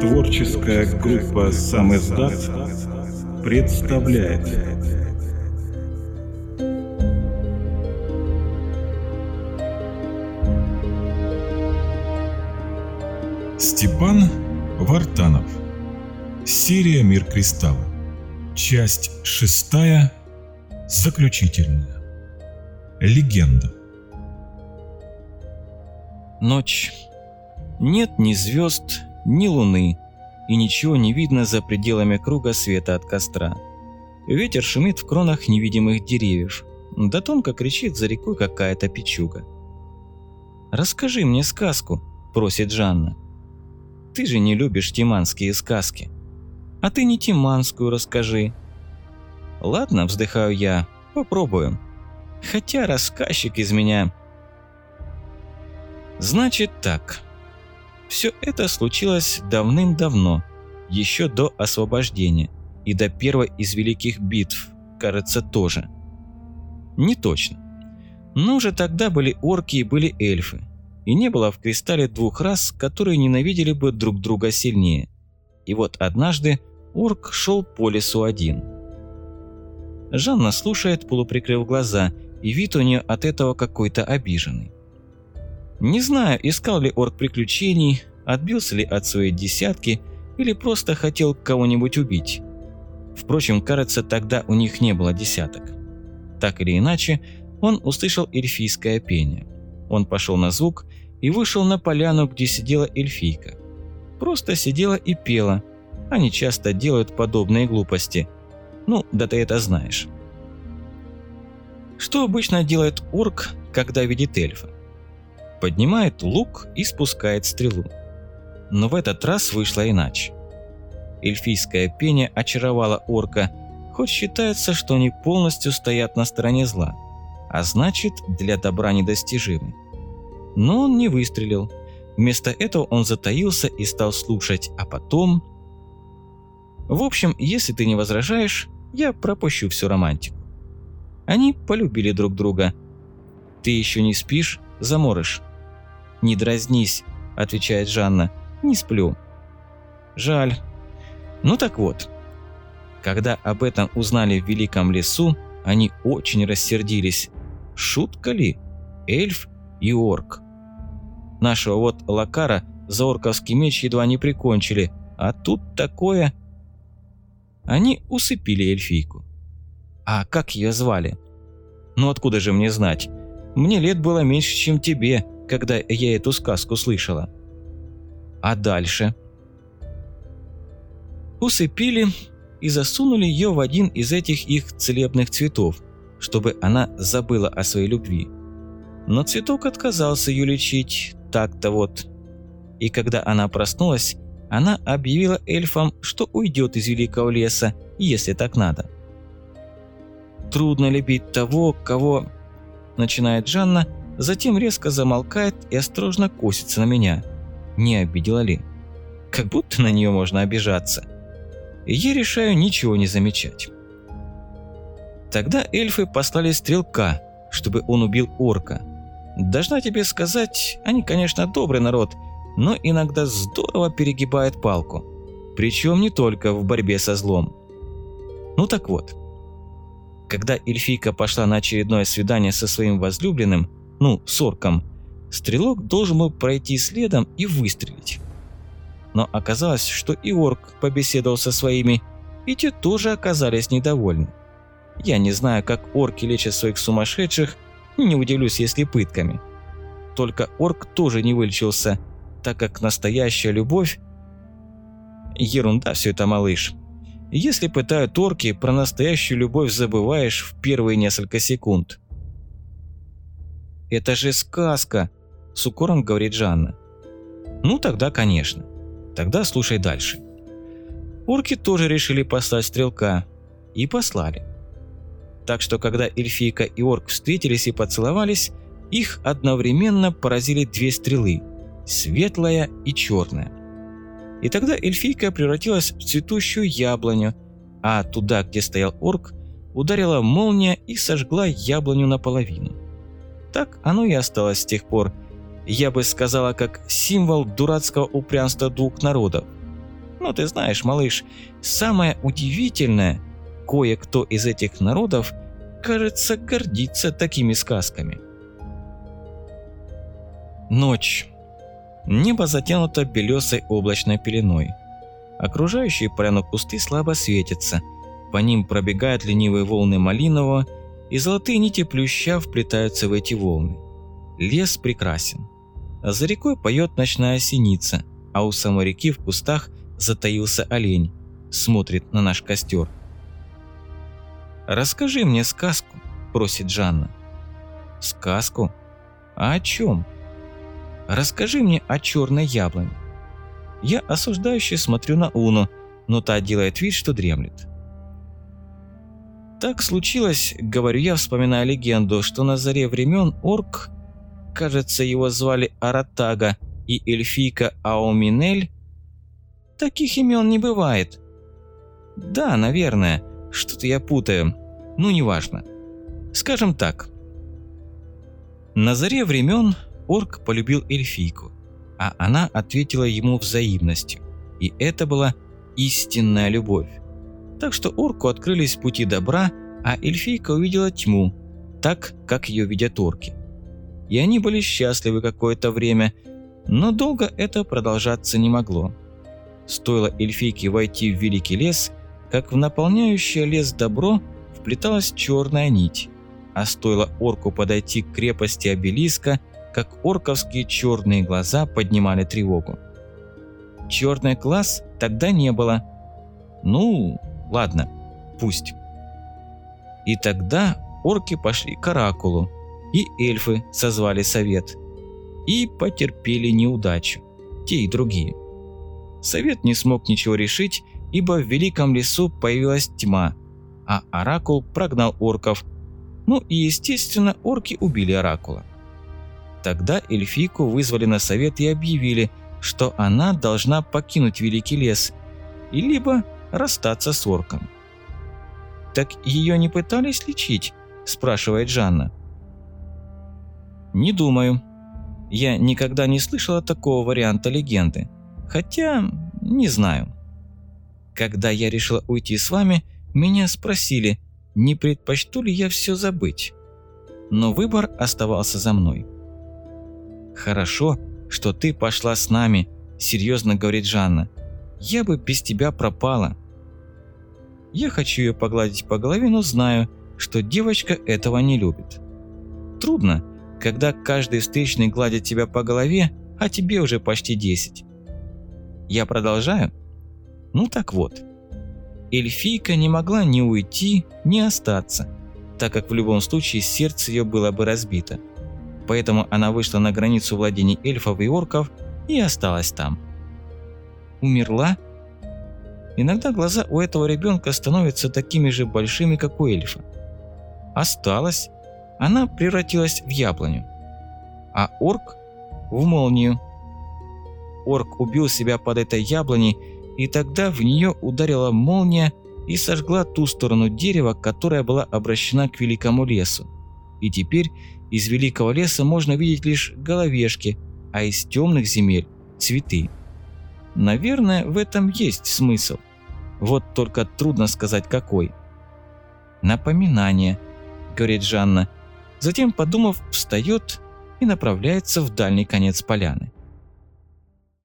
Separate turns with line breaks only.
Творческая группа «Сам издат» представляет. Степан Вартанов. Серия «Мир кристалла» Часть шестая. Заключительная. Легенда.
Ночь. Нет ни звезд, ни луны, и ничего не видно за пределами круга света от костра. Ветер шумит в кронах невидимых деревьев, да тонко кричит за рекой какая-то печуга. «Расскажи мне сказку», – просит Жанна. «Ты же не любишь тиманские сказки. А ты не тиманскую расскажи». «Ладно», – вздыхаю я, – «попробуем. Хотя рассказчик из меня...» «Значит так», все это случилось давным-давно, еще до освобождения и до первой из великих битв, кажется, тоже. Не точно. Но уже тогда были орки и были эльфы, и не было в кристалле двух рас, которые ненавидели бы друг друга сильнее. И вот однажды орк шел по лесу один. Жанна слушает, полуприкрыв глаза, и вид у нее от этого какой-то обиженный. Не знаю, искал ли орк приключений, отбился ли от своей десятки или просто хотел кого-нибудь убить. Впрочем, кажется, тогда у них не было десяток. Так или иначе, он услышал эльфийское пение. Он пошел на звук и вышел на поляну, где сидела эльфийка. Просто сидела и пела. Они часто делают подобные глупости. Ну, да ты это знаешь. Что обычно делает орк, когда видит эльфа? Поднимает лук и спускает стрелу. Но в этот раз вышло иначе. Эльфийское пение очаровало орка, хоть считается, что они полностью стоят на стороне зла, а значит, для добра недостижимы. Но он не выстрелил. Вместо этого он затаился и стал слушать, а потом... В общем, если ты не возражаешь, я пропущу всю романтику. Они полюбили друг друга. Ты еще не спишь, заморыш. «Не дразнись», – отвечает Жанна. «Не сплю». «Жаль. Ну так вот. Когда об этом узнали в Великом лесу, они очень рассердились. Шутка ли? Эльф и орк. Нашего вот Лакара за орковский меч едва не прикончили, а тут такое... Они усыпили эльфийку. А как ее звали? Ну откуда же мне знать? Мне лет было меньше, чем тебе, когда я эту сказку слышала. А дальше? Усыпили и засунули ее в один из этих их целебных цветов, чтобы она забыла о своей любви. Но цветок отказался ее лечить, так-то вот. И когда она проснулась, она объявила эльфам, что уйдет из великого леса, если так надо. «Трудно любить того, кого...» – начинает Жанна – Затем резко замолкает и осторожно косится на меня. Не обидела ли? Как будто на нее можно обижаться. И я решаю ничего не замечать. Тогда эльфы послали стрелка, чтобы он убил орка. Должна тебе сказать, они, конечно, добрый народ, но иногда здорово перегибают палку. Причем не только в борьбе со злом. Ну так вот. Когда эльфийка пошла на очередное свидание со своим возлюбленным, ну, с орком, стрелок должен был пройти следом и выстрелить. Но оказалось, что и орк побеседовал со своими, и те тоже оказались недовольны. Я не знаю, как орки лечат своих сумасшедших, не удивлюсь, если пытками. Только орк тоже не вылечился, так как настоящая любовь... Ерунда все это, малыш. Если пытают орки, про настоящую любовь забываешь в первые несколько секунд. «Это же сказка!» – с укором говорит Жанна. «Ну тогда, конечно. Тогда слушай дальше». Орки тоже решили послать стрелка. И послали. Так что, когда эльфийка и орк встретились и поцеловались, их одновременно поразили две стрелы – светлая и черная. И тогда эльфийка превратилась в цветущую яблоню, а туда, где стоял орк, ударила молния и сожгла яблоню наполовину. Так оно и осталось с тех пор. Я бы сказала, как символ дурацкого упрямства двух народов. Но ты знаешь, малыш, самое удивительное, кое-кто из этих народов, кажется, гордится такими сказками. Ночь. Небо затянуто белесой облачной пеленой. Окружающие поляну кусты слабо светятся. По ним пробегают ленивые волны малинового, и золотые нити плюща вплетаются в эти волны. Лес прекрасен. А за рекой поет ночная синица, а у самой реки в кустах затаился олень, смотрит на наш костер. «Расскажи мне сказку», – просит Жанна. «Сказку? А о чем?» «Расскажи мне о черной яблоне». Я осуждающе смотрю на Уну, но та делает вид, что дремлет. Так случилось, говорю я, вспоминая легенду, что на заре времен орк, кажется, его звали Аратага, и эльфийка Аоминель, таких имен не бывает. Да, наверное, что-то я путаю, ну неважно. Скажем так. На заре времен орк полюбил эльфийку, а она ответила ему взаимностью, и это была истинная любовь так что орку открылись пути добра, а эльфийка увидела тьму, так, как ее видят орки. И они были счастливы какое-то время, но долго это продолжаться не могло. Стоило эльфийке войти в великий лес, как в наполняющее лес добро вплеталась черная нить, а стоило орку подойти к крепости обелиска, как орковские черные глаза поднимали тревогу. Черный класс тогда не было. Ну, Ладно, пусть. И тогда орки пошли к Оракулу, и эльфы созвали совет. И потерпели неудачу, те и другие. Совет не смог ничего решить, ибо в Великом лесу появилась тьма, а Оракул прогнал орков. Ну и естественно, орки убили Оракула. Тогда эльфийку вызвали на совет и объявили, что она должна покинуть Великий лес, и либо расстаться с орком. «Так ее не пытались лечить?» – спрашивает Жанна. «Не думаю. Я никогда не слышала такого варианта легенды. Хотя, не знаю. Когда я решила уйти с вами, меня спросили, не предпочту ли я все забыть. Но выбор оставался за мной. «Хорошо, что ты пошла с нами», – серьезно говорит Жанна. «Я бы без тебя пропала. Я хочу ее погладить по голове, но знаю, что девочка этого не любит. Трудно, когда каждый встречный гладит тебя по голове, а тебе уже почти 10. Я продолжаю? Ну так вот. Эльфийка не могла ни уйти, ни остаться, так как в любом случае сердце ее было бы разбито. Поэтому она вышла на границу владений эльфов и орков и осталась там. Умерла? Иногда глаза у этого ребенка становятся такими же большими, как у эльфа. Осталась. Она превратилась в яблоню. А орк – в молнию. Орк убил себя под этой яблоней, и тогда в нее ударила молния и сожгла ту сторону дерева, которая была обращена к великому лесу. И теперь из великого леса можно видеть лишь головешки, а из темных земель – цветы. Наверное, в этом есть смысл. Вот только трудно сказать какой. «Напоминание», – говорит Жанна. Затем, подумав, встает и направляется в дальний конец поляны.